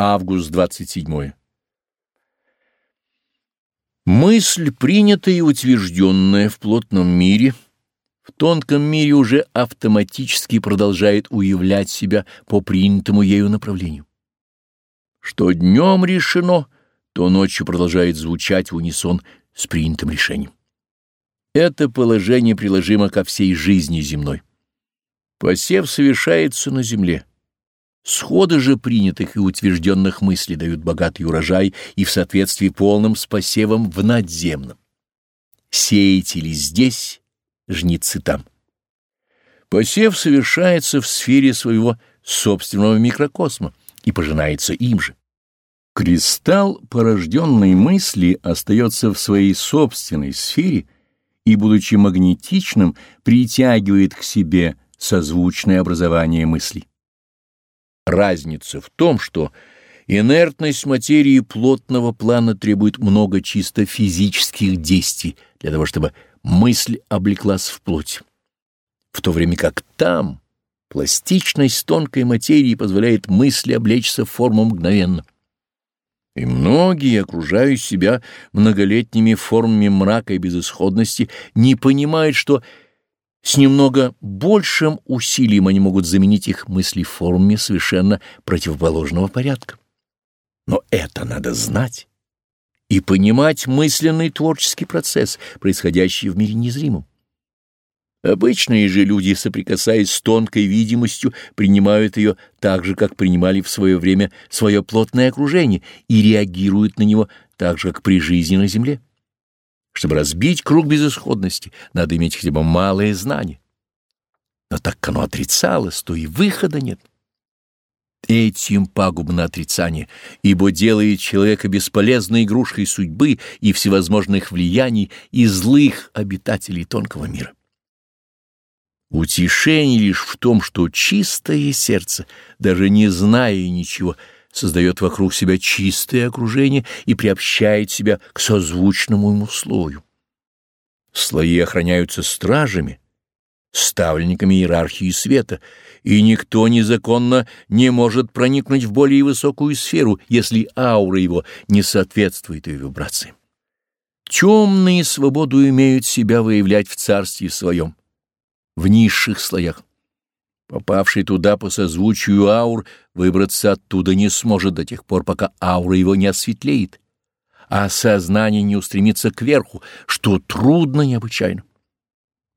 Август 27. Мысль, принятая и утвержденная в плотном мире, в тонком мире уже автоматически продолжает уявлять себя по принятому ею направлению. Что днем решено, то ночью продолжает звучать в унисон с принятым решением. Это положение приложимо ко всей жизни земной. Посев совершается на земле. Сходы же принятых и утвержденных мыслей дают богатый урожай и в соответствии полным с посевом в надземном. Сеятели здесь, жнецы там. Посев совершается в сфере своего собственного микрокосма и пожинается им же. Кристалл порожденной мысли остается в своей собственной сфере и, будучи магнетичным, притягивает к себе созвучное образование мыслей. Разница в том, что инертность материи плотного плана требует много чисто физических действий для того, чтобы мысль облеклась в плоть, в то время как там пластичность тонкой материи позволяет мысли облечься в форму мгновенно. И многие, окружая себя многолетними формами мрака и безысходности, не понимают, что с немного большим усилием они могут заменить их мысли форме совершенно противоположного порядка. Но это надо знать и понимать мысленный творческий процесс, происходящий в мире незримом. Обычные же люди, соприкасаясь с тонкой видимостью, принимают ее так же, как принимали в свое время свое плотное окружение и реагируют на него так же, как при жизни на Земле. Чтобы разбить круг безысходности, надо иметь хотя бы малое знание. Но так как оно отрицалось, то и выхода нет. Этим пагубно отрицание, ибо делает человека бесполезной игрушкой судьбы и всевозможных влияний и злых обитателей тонкого мира. Утешение лишь в том, что чистое сердце, даже не зная ничего, — создает вокруг себя чистое окружение и приобщает себя к созвучному ему слою. Слои охраняются стражами, ставленниками иерархии света, и никто незаконно не может проникнуть в более высокую сферу, если аура его не соответствует ее вибрациям. Темные свободу имеют себя выявлять в царстве своем, в низших слоях. Попавший туда по созвучию аур выбраться оттуда не сможет до тех пор, пока аура его не осветлеет, а сознание не устремится кверху, что трудно необычайно.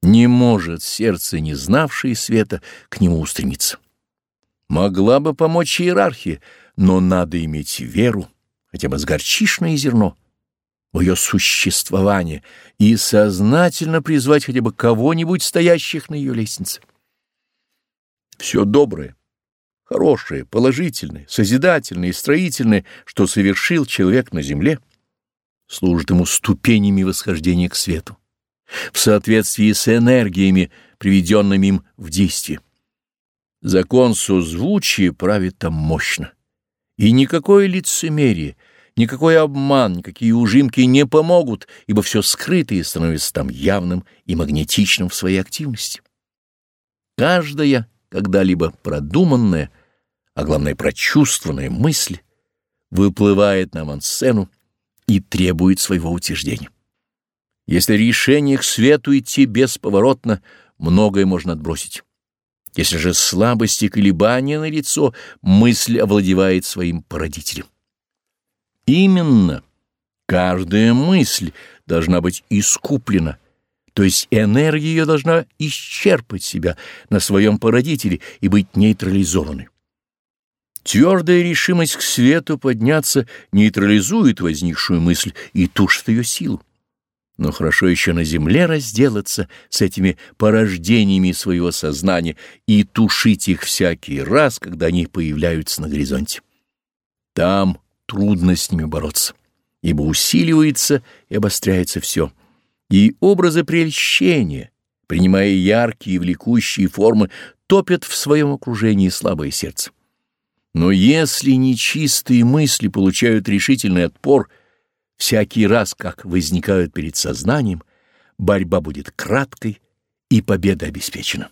Не может сердце, не знавшее света, к нему устремиться. Могла бы помочь иерархия, но надо иметь веру, хотя бы с горчишное зерно, в ее существование и сознательно призвать хотя бы кого-нибудь стоящих на ее лестнице. Все доброе, хорошее, положительное, созидательное и строительное, что совершил человек на земле, служит ему ступенями восхождения к свету, в соответствии с энергиями, приведенными им в действие. Закон созвучия правит там мощно, и никакое лицемерие, никакой обман, никакие ужимки не помогут, ибо все скрытое становится там явным и магнетичным в своей активности. Каждая когда-либо продуманная, а главное прочувствованная мысль выплывает на авансцену и требует своего утверждения. Если решение к свету идти бесповоротно, многое можно отбросить. Если же слабости и колебания на лицо, мысль овладевает своим породителем. Именно каждая мысль должна быть искуплена, то есть энергия ее должна исчерпать себя на своем породителе и быть нейтрализованной. Твердая решимость к свету подняться нейтрализует возникшую мысль и тушит ее силу. Но хорошо еще на земле разделаться с этими порождениями своего сознания и тушить их всякий раз, когда они появляются на горизонте. Там трудно с ними бороться, ибо усиливается и обостряется все — и образы прельщения, принимая яркие и влекущие формы, топят в своем окружении слабое сердце. Но если нечистые мысли получают решительный отпор всякий раз, как возникают перед сознанием, борьба будет краткой и победа обеспечена.